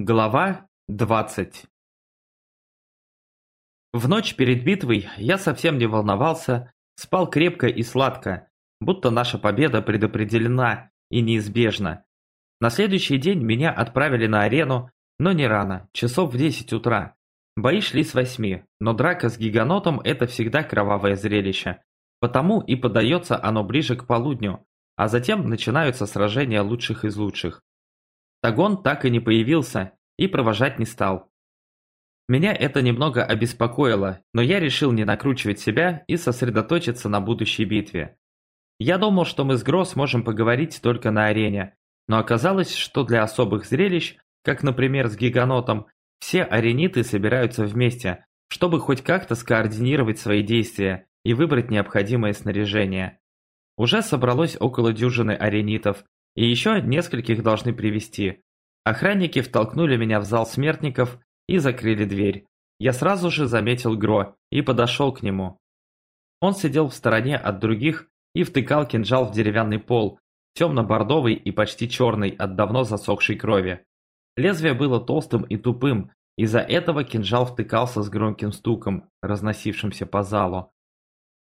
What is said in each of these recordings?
Глава 20 В ночь перед битвой я совсем не волновался, спал крепко и сладко, будто наша победа предопределена и неизбежна. На следующий день меня отправили на арену, но не рано, часов в 10 утра. Бои шли с 8, но драка с гиганотом – это всегда кровавое зрелище. Потому и подается оно ближе к полудню, а затем начинаются сражения лучших из лучших. Тагон так и не появился и провожать не стал. Меня это немного обеспокоило, но я решил не накручивать себя и сосредоточиться на будущей битве. Я думал, что мы с Гро сможем поговорить только на арене, но оказалось, что для особых зрелищ, как, например, с Гиганотом, все арениты собираются вместе, чтобы хоть как-то скоординировать свои действия и выбрать необходимое снаряжение. Уже собралось около дюжины аренитов, и еще нескольких должны привести. Охранники втолкнули меня в зал смертников и закрыли дверь. Я сразу же заметил Гро и подошел к нему. Он сидел в стороне от других и втыкал кинжал в деревянный пол, темно-бордовый и почти черный от давно засохшей крови. Лезвие было толстым и тупым, из-за этого кинжал втыкался с громким стуком, разносившимся по залу.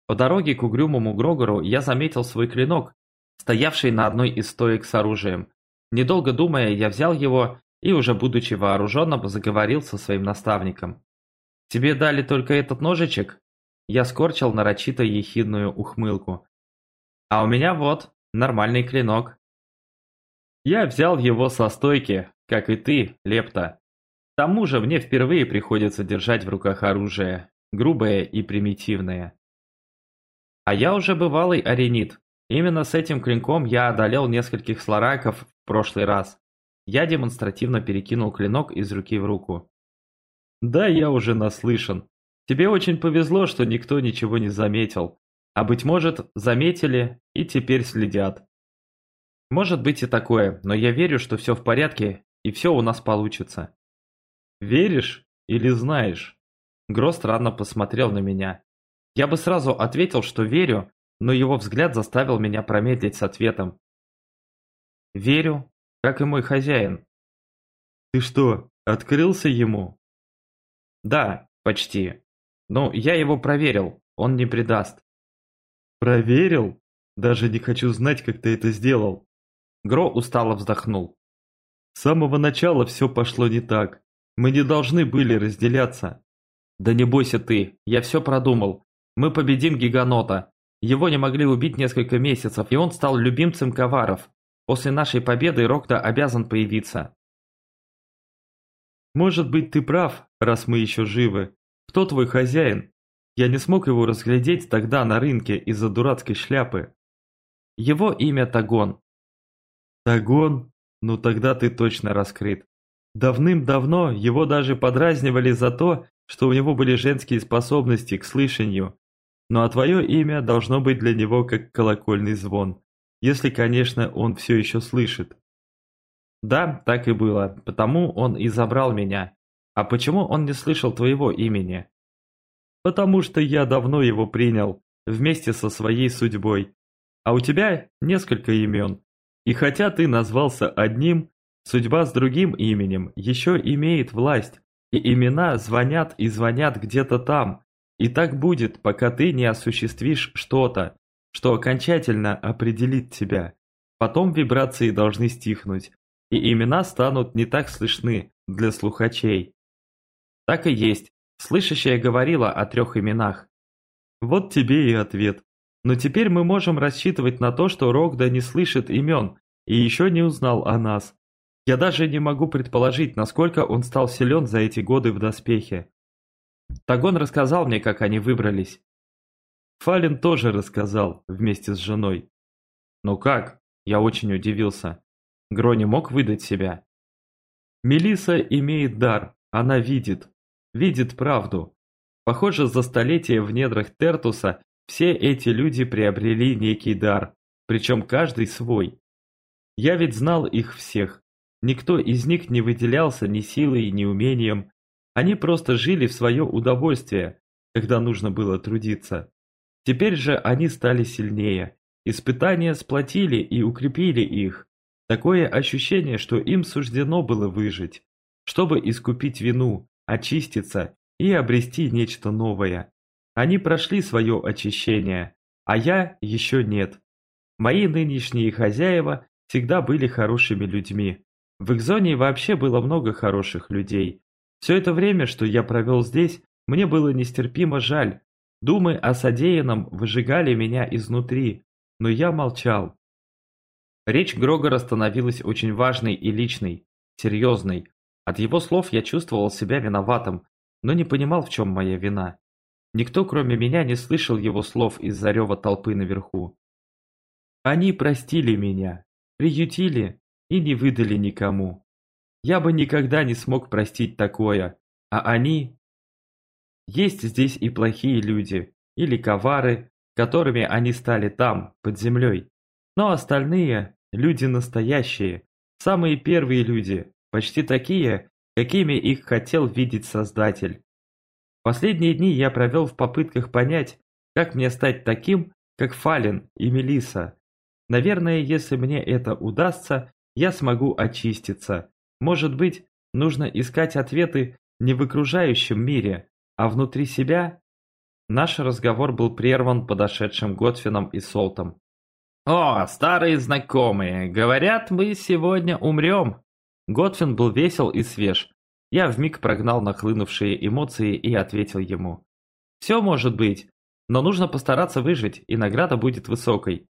По дороге к угрюмому Грогору я заметил свой клинок, стоявший на одной из стоек с оружием. Недолго думая, я взял его и, уже будучи вооруженным, заговорил со своим наставником. «Тебе дали только этот ножичек?» Я скорчил нарочито ехидную ухмылку. «А у меня вот, нормальный клинок». Я взял его со стойки, как и ты, Лепта. К тому же мне впервые приходится держать в руках оружие, грубое и примитивное. А я уже бывалый аренит, Именно с этим клинком я одолел нескольких слараков в прошлый раз. Я демонстративно перекинул клинок из руки в руку. Да, я уже наслышан. Тебе очень повезло, что никто ничего не заметил. А быть может, заметили и теперь следят. Может быть и такое, но я верю, что все в порядке и все у нас получится. Веришь или знаешь? Гро странно посмотрел на меня. Я бы сразу ответил, что верю, но его взгляд заставил меня промедлить с ответом. «Верю, как и мой хозяин». «Ты что, открылся ему?» «Да, почти. Но я его проверил, он не предаст». «Проверил? Даже не хочу знать, как ты это сделал». Гро устало вздохнул. «С самого начала все пошло не так. Мы не должны были разделяться». «Да не бойся ты, я все продумал. Мы победим Гиганота, его не могли убить несколько месяцев, и он стал любимцем коваров. После нашей победы Рокта обязан появиться. Может быть, ты прав, раз мы еще живы. Кто твой хозяин? Я не смог его разглядеть тогда на рынке из-за дурацкой шляпы. Его имя Тагон. Тагон? Ну тогда ты точно раскрыт. Давным-давно его даже подразнивали за то, что у него были женские способности к слышанию, ну а твое имя должно быть для него как колокольный звон, если, конечно, он все еще слышит. Да, так и было, потому он и забрал меня. А почему он не слышал твоего имени? Потому что я давно его принял, вместе со своей судьбой. А у тебя несколько имен. И хотя ты назвался одним, судьба с другим именем еще имеет власть, и имена звонят и звонят где-то там, и так будет, пока ты не осуществишь что-то, что окончательно определит тебя. Потом вибрации должны стихнуть, и имена станут не так слышны для слухачей. Так и есть. Слышащая говорила о трех именах. Вот тебе и ответ. Но теперь мы можем рассчитывать на то, что Рогда не слышит имен и еще не узнал о нас. Я даже не могу предположить, насколько он стал силен за эти годы в доспехе. Тагон рассказал мне, как они выбрались. Фалин тоже рассказал, вместе с женой. Но как? Я очень удивился. Гро не мог выдать себя. Мелиса имеет дар, она видит. Видит правду. Похоже, за столетия в недрах Тертуса все эти люди приобрели некий дар, причем каждый свой. Я ведь знал их всех. Никто из них не выделялся ни силой, ни умением, они просто жили в свое удовольствие, когда нужно было трудиться. Теперь же они стали сильнее. Испытания сплотили и укрепили их. Такое ощущение, что им суждено было выжить. чтобы искупить вину, очиститься и обрести нечто новое. Они прошли свое очищение, а я еще нет. Мои нынешние хозяева всегда были хорошими людьми. В их зоне вообще было много хороших людей. Все это время, что я провел здесь, мне было нестерпимо жаль. Думы о содеянном выжигали меня изнутри, но я молчал. Речь Грогора становилась очень важной и личной, серьезной. От его слов я чувствовал себя виноватым, но не понимал, в чем моя вина. Никто, кроме меня, не слышал его слов из-за рева толпы наверху. Они простили меня, приютили и не выдали никому. Я бы никогда не смог простить такое, а они... Есть здесь и плохие люди, или ковары, которыми они стали там, под землей. Но остальные – люди настоящие, самые первые люди, почти такие, какими их хотел видеть Создатель. Последние дни я провел в попытках понять, как мне стать таким, как Фален и Мелиса. Наверное, если мне это удастся, я смогу очиститься. Может быть, нужно искать ответы не в окружающем мире, а внутри себя? Наш разговор был прерван подошедшим Готфином и Солтом. «О, старые знакомые, говорят, мы сегодня умрем!» Готфин был весел и свеж. Я вмиг прогнал нахлынувшие эмоции и ответил ему. «Все может быть, но нужно постараться выжить, и награда будет высокой.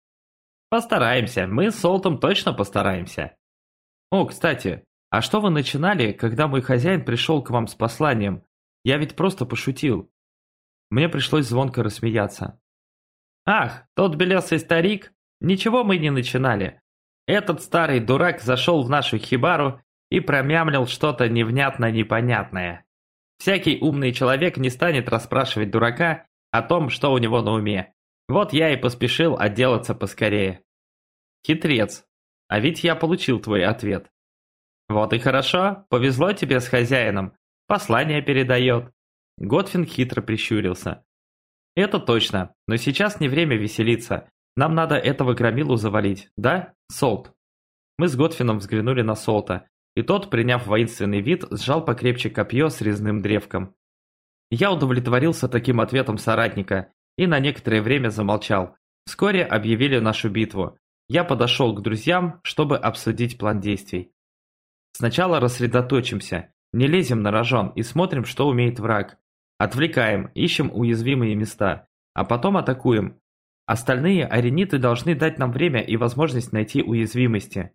Постараемся, мы с Солтом точно постараемся. О, кстати, а что вы начинали, когда мой хозяин пришел к вам с посланием? Я ведь просто пошутил. Мне пришлось звонко рассмеяться. Ах, тот белесый старик? Ничего мы не начинали. Этот старый дурак зашел в нашу хибару и промямлил что-то невнятно непонятное. Всякий умный человек не станет расспрашивать дурака о том, что у него на уме. Вот я и поспешил отделаться поскорее. Хитрец. А ведь я получил твой ответ. Вот и хорошо, повезло тебе с хозяином. Послание передает. Готфин хитро прищурился. Это точно, но сейчас не время веселиться. Нам надо этого громилу завалить, да, Солт? Мы с Готфином взглянули на Солта, и тот, приняв воинственный вид, сжал покрепче копье с резным древком. Я удовлетворился таким ответом соратника и на некоторое время замолчал. Вскоре объявили нашу битву. Я подошел к друзьям, чтобы обсудить план действий. Сначала рассредоточимся, не лезем на рожон и смотрим, что умеет враг. Отвлекаем, ищем уязвимые места, а потом атакуем. Остальные арениты должны дать нам время и возможность найти уязвимости.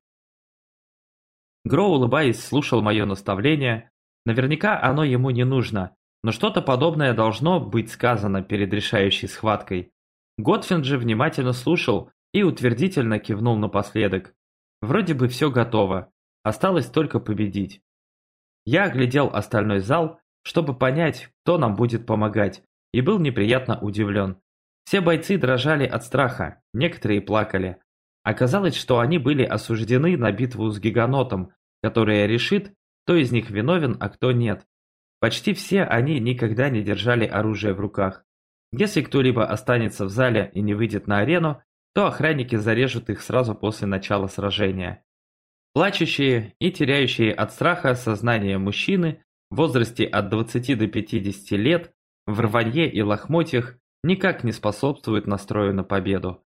Гро, улыбаясь, слушал мое наставление. Наверняка оно ему не нужно, но что-то подобное должно быть сказано перед решающей схваткой. Готфин же внимательно слушал и утвердительно кивнул напоследок. Вроде бы все готово, осталось только победить. Я оглядел остальной зал, чтобы понять, кто нам будет помогать, и был неприятно удивлен. Все бойцы дрожали от страха, некоторые плакали. Оказалось, что они были осуждены на битву с гиганотом, которая решит, кто из них виновен, а кто нет. Почти все они никогда не держали оружие в руках. Если кто-либо останется в зале и не выйдет на арену, то охранники зарежут их сразу после начала сражения. Плачущие и теряющие от страха сознание мужчины в возрасте от 20 до 50 лет в рванье и лохмотьях никак не способствуют настрою на победу.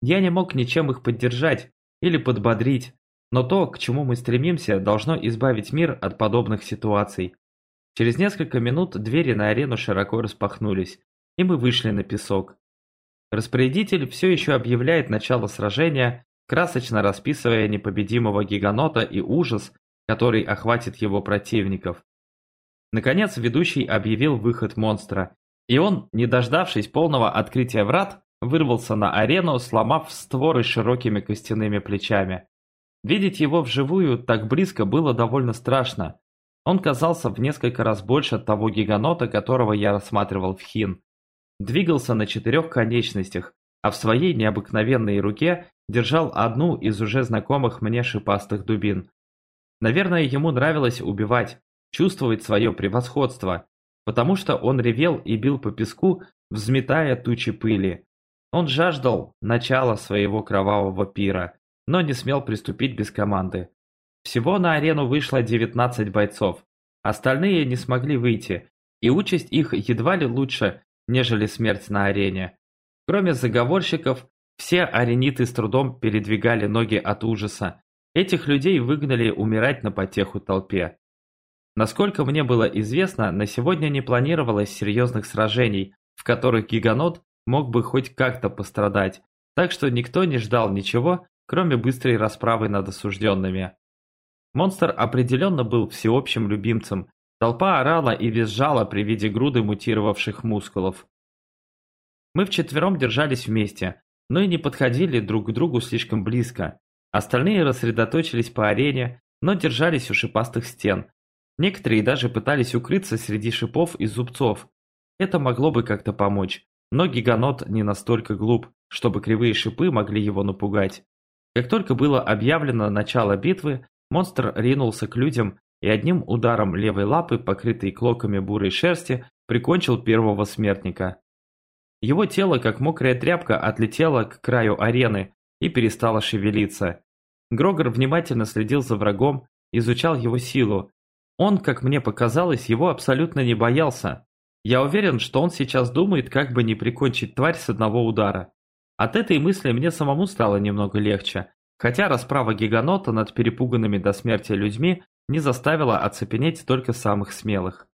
Я не мог ничем их поддержать или подбодрить, но то, к чему мы стремимся, должно избавить мир от подобных ситуаций. Через несколько минут двери на арену широко распахнулись, и мы вышли на песок. Распорядитель все еще объявляет начало сражения, красочно расписывая непобедимого гиганота и ужас, который охватит его противников. Наконец ведущий объявил выход монстра, и он, не дождавшись полного открытия врат, вырвался на арену, сломав створы широкими костяными плечами. Видеть его вживую так близко было довольно страшно, он казался в несколько раз больше того гиганота, которого я рассматривал в Хин. Двигался на четырех конечностях, а в своей необыкновенной руке держал одну из уже знакомых мне шипастых дубин. Наверное, ему нравилось убивать, чувствовать свое превосходство, потому что он ревел и бил по песку, взметая тучи пыли. Он жаждал начала своего кровавого пира, но не смел приступить без команды. Всего на арену вышло 19 бойцов, Остальные не смогли выйти, и участь их едва ли лучше, нежели смерть на арене. Кроме заговорщиков, все арениты с трудом передвигали ноги от ужаса. Этих людей выгнали умирать на потеху толпе. Насколько мне было известно, на сегодня не планировалось серьезных сражений, в которых гиганот мог бы хоть как-то пострадать, так что никто не ждал ничего, кроме быстрой расправы над осужденными. Монстр определенно был всеобщим любимцем. Толпа орала и визжала при виде груды мутировавших мускулов. Мы вчетвером держались вместе, но и не подходили друг к другу слишком близко. Остальные рассредоточились по арене, но держались у шипастых стен. Некоторые даже пытались укрыться среди шипов и зубцов. Это могло бы как-то помочь, но гиганот не настолько глуп, чтобы кривые шипы могли его напугать. Как только было объявлено начало битвы, Монстр ринулся к людям и одним ударом левой лапы, покрытой клоками бурой шерсти, прикончил первого смертника. Его тело, как мокрая тряпка, отлетело к краю арены и перестало шевелиться. Грогор внимательно следил за врагом, изучал его силу. Он, как мне показалось, его абсолютно не боялся. Я уверен, что он сейчас думает, как бы не прикончить тварь с одного удара. От этой мысли мне самому стало немного легче, Хотя расправа гиганота над перепуганными до смерти людьми не заставила оцепенеть только самых смелых.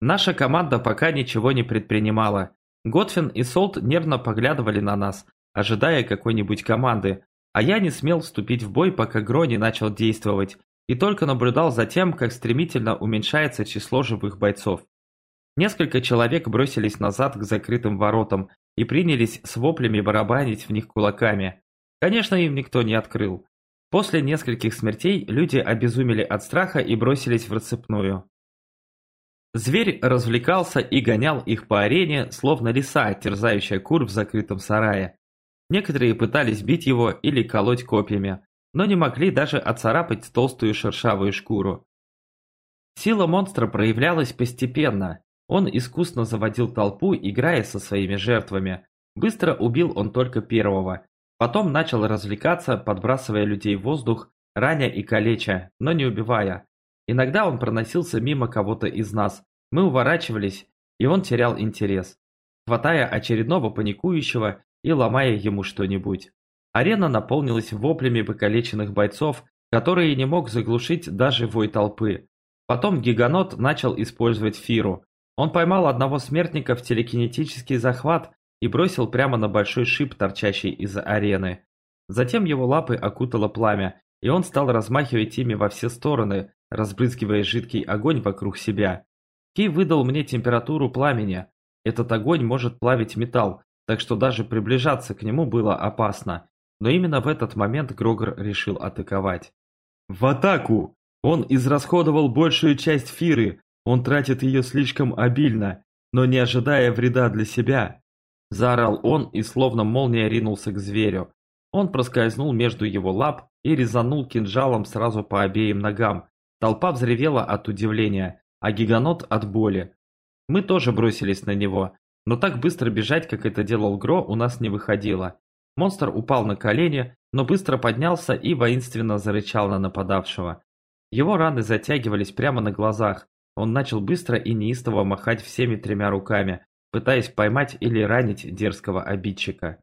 Наша команда пока ничего не предпринимала. Готфин и Солт нервно поглядывали на нас, ожидая какой-нибудь команды, а я не смел вступить в бой, пока Гро не начал действовать, и только наблюдал за тем, как стремительно уменьшается число живых бойцов. Несколько человек бросились назад к закрытым воротам и принялись с воплями барабанить в них кулаками. Конечно, им никто не открыл. После нескольких смертей люди обезумели от страха и бросились в рассыпную. Зверь развлекался и гонял их по арене, словно лиса, терзающая кур в закрытом сарае. Некоторые пытались бить его или колоть копьями, но не могли даже оцарапать толстую шершавую шкуру. Сила монстра проявлялась постепенно. Он искусно заводил толпу, играя со своими жертвами. Быстро убил он только первого, Потом начал развлекаться, подбрасывая людей в воздух, раня и калеча, но не убивая. Иногда он проносился мимо кого-то из нас. Мы уворачивались, и он терял интерес, хватая очередного паникующего и ломая ему что-нибудь. Арена наполнилась воплями покалеченных бойцов, которые не мог заглушить даже вой толпы. Потом Гиганот начал использовать Фиру. Он поймал одного смертника в телекинетический захват и бросил прямо на большой шип, торчащий из арены. Затем его лапы окутало пламя, и он стал размахивать ими во все стороны, разбрызгивая жидкий огонь вокруг себя. Кей выдал мне температуру пламени. Этот огонь может плавить металл, так что даже приближаться к нему было опасно. Но именно в этот момент Грогор решил атаковать. «В атаку! Он израсходовал большую часть фиры, он тратит ее слишком обильно, но не ожидая вреда для себя. Заорал он и словно молния ринулся к зверю. Он проскользнул между его лап и резанул кинжалом сразу по обеим ногам. Толпа взревела от удивления, а гиганот от боли. Мы тоже бросились на него, но так быстро бежать, как это делал Гро, у нас не выходило. Монстр упал на колени, но быстро поднялся и воинственно зарычал на нападавшего. Его раны затягивались прямо на глазах. Он начал быстро и неистово махать всеми тремя руками, пытаясь поймать или ранить дерзкого обидчика.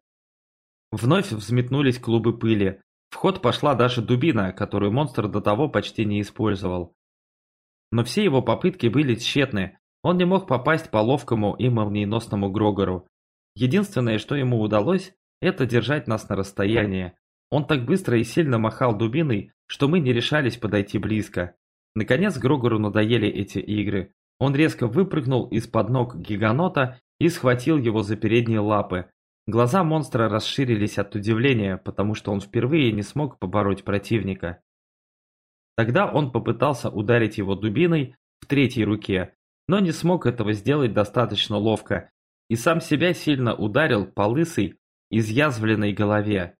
Вновь взметнулись клубы пыли. В ход пошла даже дубина, которую монстр до того почти не использовал. Но все его попытки были тщетны. Он не мог попасть по ловкому и молниеносному Грогору. Единственное, что ему удалось, это держать нас на расстоянии. Он так быстро и сильно махал дубиной, что мы не решались подойти близко. Наконец Грогору надоели эти игры. Он резко выпрыгнул из-под ног гиганота и схватил его за передние лапы. Глаза монстра расширились от удивления, потому что он впервые не смог побороть противника. Тогда он попытался ударить его дубиной в третьей руке, но не смог этого сделать достаточно ловко и сам себя сильно ударил по лысой, изъязвленной голове.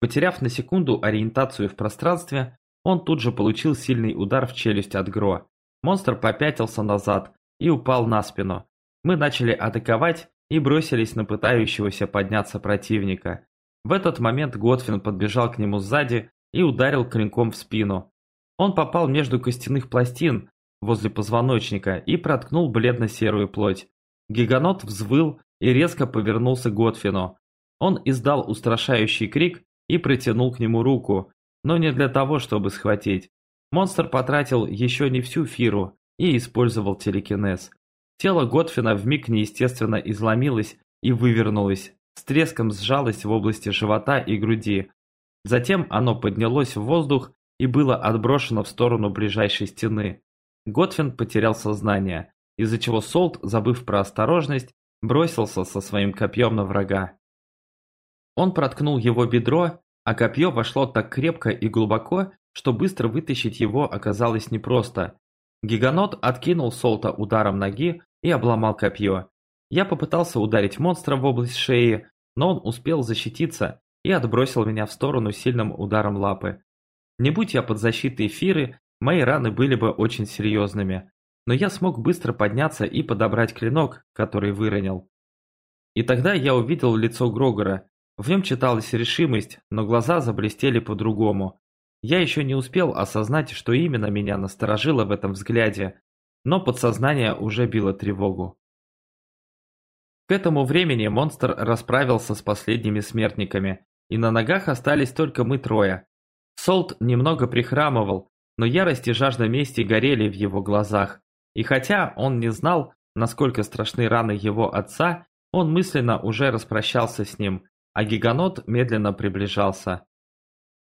Потеряв на секунду ориентацию в пространстве, он тут же получил сильный удар в челюсть от Гро. Монстр попятился назад и упал на спину. Мы начали атаковать и бросились на пытающегося подняться противника. В этот момент Готфин подбежал к нему сзади и ударил клинком в спину. Он попал между костяных пластин возле позвоночника и проткнул бледно-серую плоть. Гиганот взвыл и резко повернулся к Готфину. Он издал устрашающий крик и протянул к нему руку, но не для того, чтобы схватить. Монстр потратил еще не всю фиру и использовал телекинез. Тело Готфина вмиг неестественно изломилось и вывернулось, с треском сжалось в области живота и груди. Затем оно поднялось в воздух и было отброшено в сторону ближайшей стены. Готфин потерял сознание, из-за чего Солт, забыв про осторожность, бросился со своим копьем на врага. Он проткнул его бедро, а копье вошло так крепко и глубоко, что быстро вытащить его оказалось непросто. Гиганот откинул Солта ударом ноги и обломал копье. Я попытался ударить монстра в область шеи, но он успел защититься и отбросил меня в сторону сильным ударом лапы. Не будь я под защитой Фиры, мои раны были бы очень серьезными, но я смог быстро подняться и подобрать клинок, который выронил. И тогда я увидел лицо Грогора. В нем читалась решимость, но глаза заблестели по-другому. Я еще не успел осознать, что именно меня насторожило в этом взгляде, но подсознание уже било тревогу. К этому времени монстр расправился с последними смертниками, и на ногах остались только мы трое. Солт немного прихрамывал, но ярость и жажда мести горели в его глазах. И хотя он не знал, насколько страшны раны его отца, он мысленно уже распрощался с ним, а гиганот медленно приближался.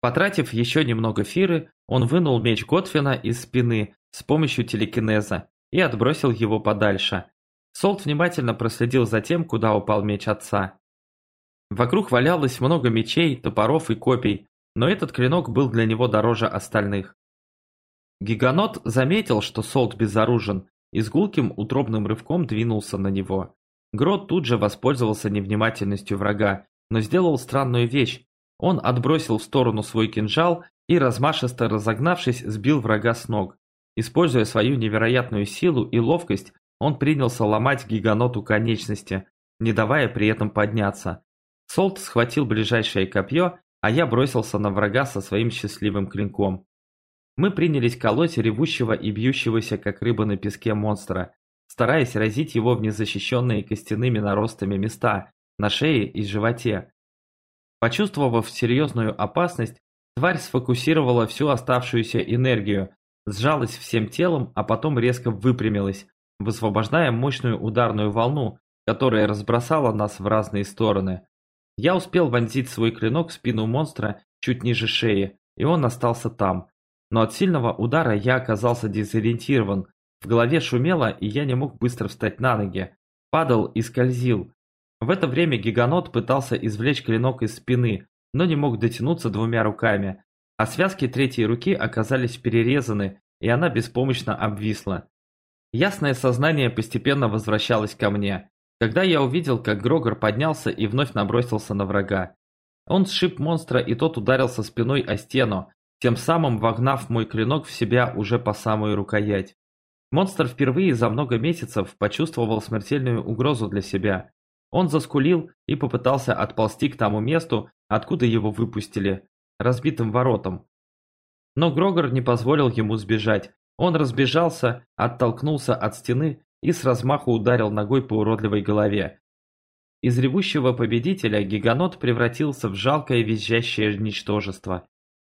Потратив еще немного фиры, он вынул меч Готфина из спины с помощью телекинеза и отбросил его подальше. Солт внимательно проследил за тем, куда упал меч отца. Вокруг валялось много мечей, топоров и копий, но этот клинок был для него дороже остальных. Гиганот заметил, что Солт безоружен, и с гулким утробным рывком двинулся на него. Грот тут же воспользовался невнимательностью врага, но сделал странную вещь. Он отбросил в сторону свой кинжал и, размашисто разогнавшись, сбил врага с ног. Используя свою невероятную силу и ловкость, он принялся ломать гиганоту конечности, не давая при этом подняться. Солт схватил ближайшее копье, а я бросился на врага со своим счастливым клинком. Мы принялись колоть ревущего и бьющегося, как рыба на песке монстра, стараясь разить его в незащищенные костяными наростами места, на шее и животе. Почувствовав серьезную опасность, тварь сфокусировала всю оставшуюся энергию, сжалась всем телом, а потом резко выпрямилась, высвобождая мощную ударную волну, которая разбросала нас в разные стороны. Я успел вонзить свой клинок в спину монстра чуть ниже шеи, и он остался там. Но от сильного удара я оказался дезориентирован, в голове шумело, и я не мог быстро встать на ноги. Падал и скользил. В это время гиганот пытался извлечь клинок из спины, но не мог дотянуться двумя руками, а связки третьей руки оказались перерезаны, и она беспомощно обвисла. Ясное сознание постепенно возвращалось ко мне, когда я увидел, как Грогор поднялся и вновь набросился на врага. Он сшиб монстра, и тот ударился спиной о стену, тем самым вогнав мой клинок в себя уже по самую рукоять. Монстр впервые за много месяцев почувствовал смертельную угрозу для себя. Он заскулил и попытался отползти к тому месту, откуда его выпустили, разбитым воротам. Но Грогор не позволил ему сбежать. Он разбежался, оттолкнулся от стены и с размаху ударил ногой по уродливой голове. Из ревущего победителя гиганот превратился в жалкое визжащее ничтожество.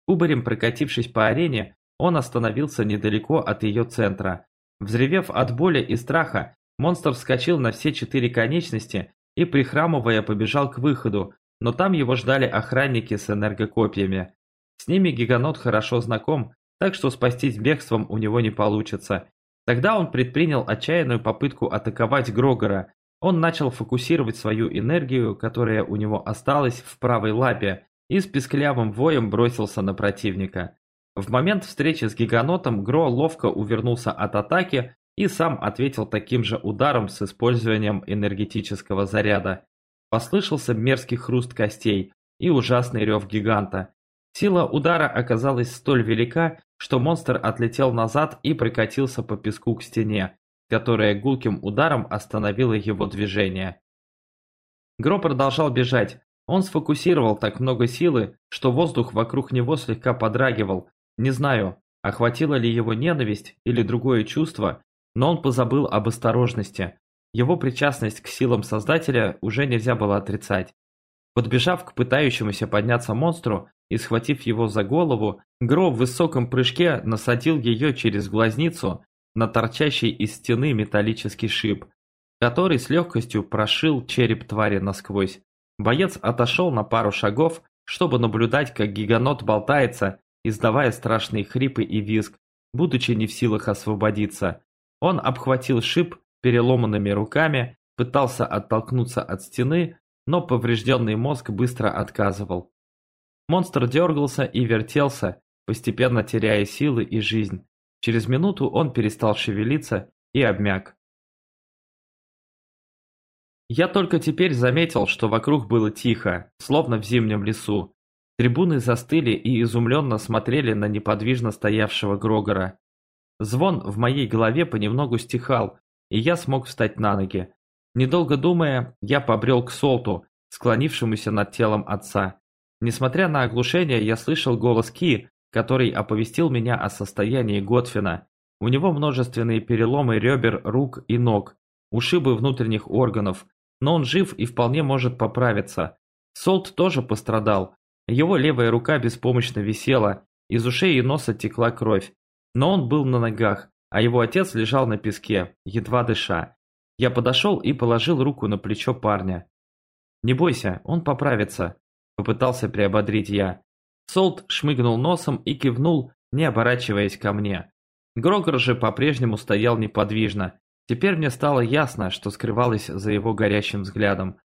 Кубарем прокатившись по арене, он остановился недалеко от ее центра. Взревев от боли и страха, монстр вскочил на все четыре конечности и, прихрамывая, побежал к выходу, но там его ждали охранники с энергокопьями. С ними гиганот хорошо знаком, так что спастись бегством у него не получится. Тогда он предпринял отчаянную попытку атаковать Грогора. Он начал фокусировать свою энергию, которая у него осталась в правой лапе, и с писклявым воем бросился на противника. В момент встречи с гиганотом Гро ловко увернулся от атаки и сам ответил таким же ударом с использованием энергетического заряда. Послышался мерзкий хруст костей и ужасный рев гиганта. Сила удара оказалась столь велика, что монстр отлетел назад и прокатился по песку к стене, которая гулким ударом остановила его движение. Гро продолжал бежать. Он сфокусировал так много силы, что воздух вокруг него слегка подрагивал. Не знаю, охватила ли его ненависть или другое чувство, но он позабыл об осторожности. Его причастность к силам Создателя уже нельзя было отрицать. Подбежав к пытающемуся подняться монстру и схватив его за голову, Гро в высоком прыжке насадил ее через глазницу на торчащий из стены металлический шип, который с легкостью прошил череп твари насквозь. Боец отошел на пару шагов, чтобы наблюдать, как гиганот болтается, издавая страшные хрипы и визг, будучи не в силах освободиться. Он обхватил шип переломанными руками, пытался оттолкнуться от стены, но поврежденный мозг быстро отказывал. Монстр дергался и вертелся, постепенно теряя силы и жизнь. Через минуту он перестал шевелиться и обмяк. Я только теперь заметил, что вокруг было тихо, словно в зимнем лесу. Трибуны застыли и изумленно смотрели на неподвижно стоявшего Грогора. Звон в моей голове понемногу стихал, и я смог встать на ноги. Недолго думая, я побрел к Солту, склонившемуся над телом отца. Несмотря на оглушение, я слышал голос Ки, который оповестил меня о состоянии Готфина. У него множественные переломы ребер, рук и ног, ушибы внутренних органов, но он жив и вполне может поправиться. Солт тоже пострадал. Его левая рука беспомощно висела, из ушей и носа текла кровь. Но он был на ногах, а его отец лежал на песке, едва дыша. Я подошел и положил руку на плечо парня. «Не бойся, он поправится», – попытался приободрить я. Солт шмыгнул носом и кивнул, не оборачиваясь ко мне. Грогор же по-прежнему стоял неподвижно. Теперь мне стало ясно, что скрывалось за его горящим взглядом.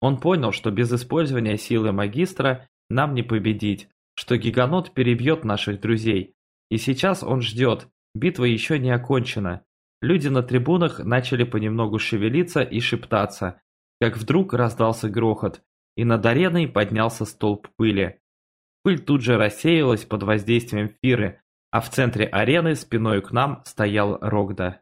Он понял, что без использования силы магистра нам не победить, что гиганот перебьет наших друзей. И сейчас он ждет, битва еще не окончена. Люди на трибунах начали понемногу шевелиться и шептаться, как вдруг раздался грохот, и над ареной поднялся столб пыли. Пыль тут же рассеялась под воздействием Фиры, а в центре арены спиной к нам стоял Рогда.